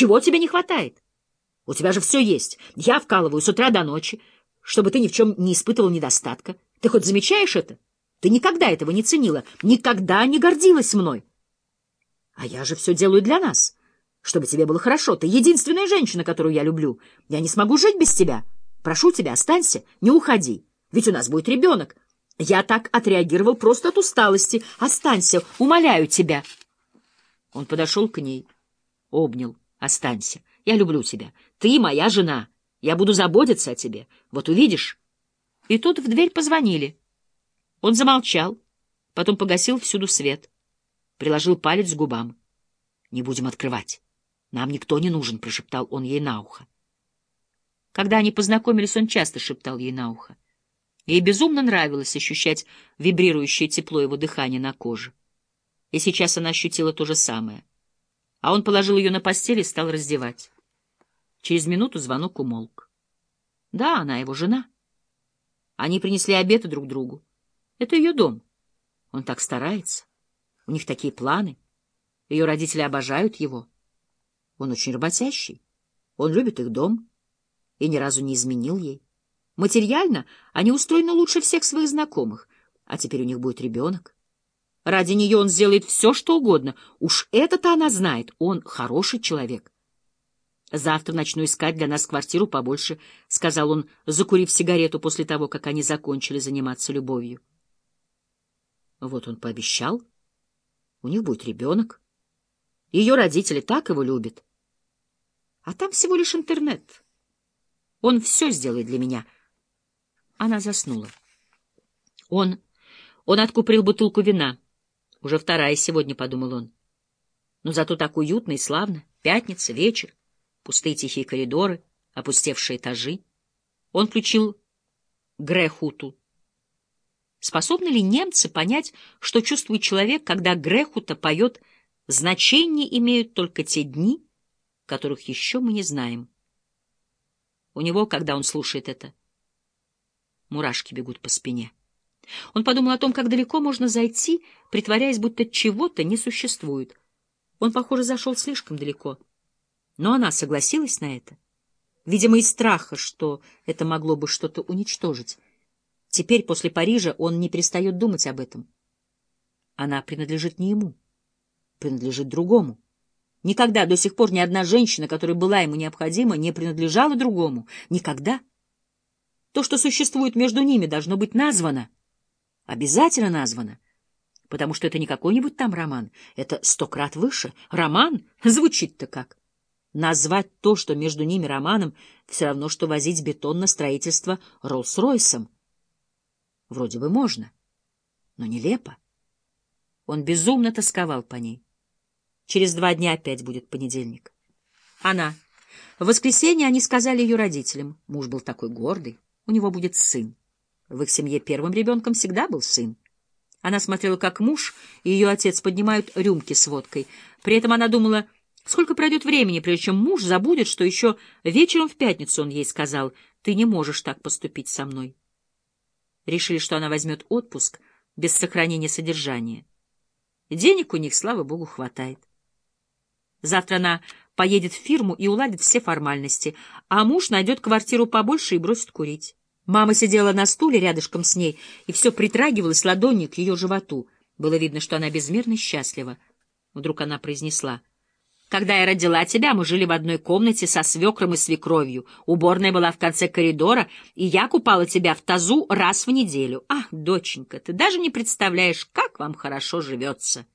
Чего тебе не хватает? У тебя же все есть. Я вкалываю с утра до ночи, чтобы ты ни в чем не испытывал недостатка. Ты хоть замечаешь это? Ты никогда этого не ценила, никогда не гордилась мной. А я же все делаю для нас, чтобы тебе было хорошо. Ты единственная женщина, которую я люблю. Я не смогу жить без тебя. Прошу тебя, останься, не уходи. Ведь у нас будет ребенок. Я так отреагировал просто от усталости. Останься, умоляю тебя. Он подошел к ней, обнял. Останься. Я люблю тебя. Ты моя жена. Я буду заботиться о тебе. Вот увидишь. И тут в дверь позвонили. Он замолчал, потом погасил всюду свет, приложил палец к губам. — Не будем открывать. Нам никто не нужен, — прошептал он ей на ухо. Когда они познакомились, он часто шептал ей на ухо. Ей безумно нравилось ощущать вибрирующее тепло его дыхания на коже. И сейчас она ощутила то же самое. А он положил ее на постель и стал раздевать. Через минуту звонок умолк. Да, она его жена. Они принесли обеды друг другу. Это ее дом. Он так старается. У них такие планы. Ее родители обожают его. Он очень работящий. Он любит их дом и ни разу не изменил ей. Материально они устроены лучше всех своих знакомых, а теперь у них будет ребенок. Ради нее он сделает все, что угодно. Уж это-то она знает. Он хороший человек. «Завтра начну искать для нас квартиру побольше», — сказал он, закурив сигарету после того, как они закончили заниматься любовью. Вот он пообещал. У них будет ребенок. Ее родители так его любят. А там всего лишь интернет. Он все сделает для меня. Она заснула. Он... Он откупорил бутылку вина. Уже вторая сегодня, — подумал он. Но зато так уютно и славно. Пятница, вечер, пустые тихие коридоры, опустевшие этажи. Он включил Грехуту. Способны ли немцы понять, что чувствует человек, когда Грехута поет «Значение имеют только те дни, которых еще мы не знаем». У него, когда он слушает это, мурашки бегут по спине. Он подумал о том, как далеко можно зайти, притворяясь, будто чего-то не существует. Он, похоже, зашел слишком далеко. Но она согласилась на это. Видимо, из страха, что это могло бы что-то уничтожить. Теперь, после Парижа, он не перестает думать об этом. Она принадлежит не ему, принадлежит другому. Никогда до сих пор ни одна женщина, которая была ему необходима, не принадлежала другому. Никогда. То, что существует между ними, должно быть названо. Обязательно названо. Потому что это не какой-нибудь там роман. Это сто крат выше. Роман? Звучит-то как. Назвать то, что между ними романом, все равно, что возить бетон на строительство Роллс-Ройсом. Вроде бы можно, но нелепо. Он безумно тосковал по ней. Через два дня опять будет понедельник. Она. В воскресенье они сказали ее родителям. Муж был такой гордый. У него будет сын. В их семье первым ребенком всегда был сын. Она смотрела, как муж и ее отец поднимают рюмки с водкой. При этом она думала, сколько пройдет времени, прежде чем муж забудет, что еще вечером в пятницу он ей сказал, «Ты не можешь так поступить со мной». Решили, что она возьмет отпуск без сохранения содержания. Денег у них, слава богу, хватает. Завтра она поедет в фирму и уладит все формальности, а муж найдет квартиру побольше и бросит курить. Мама сидела на стуле рядышком с ней и все притрагивалась ладонью к ее животу. Было видно, что она безмерно счастлива. Вдруг она произнесла — когда я родила тебя, мы жили в одной комнате со свекром и свекровью. Уборная была в конце коридора, и я купала тебя в тазу раз в неделю. Ах, доченька, ты даже не представляешь, как вам хорошо живется.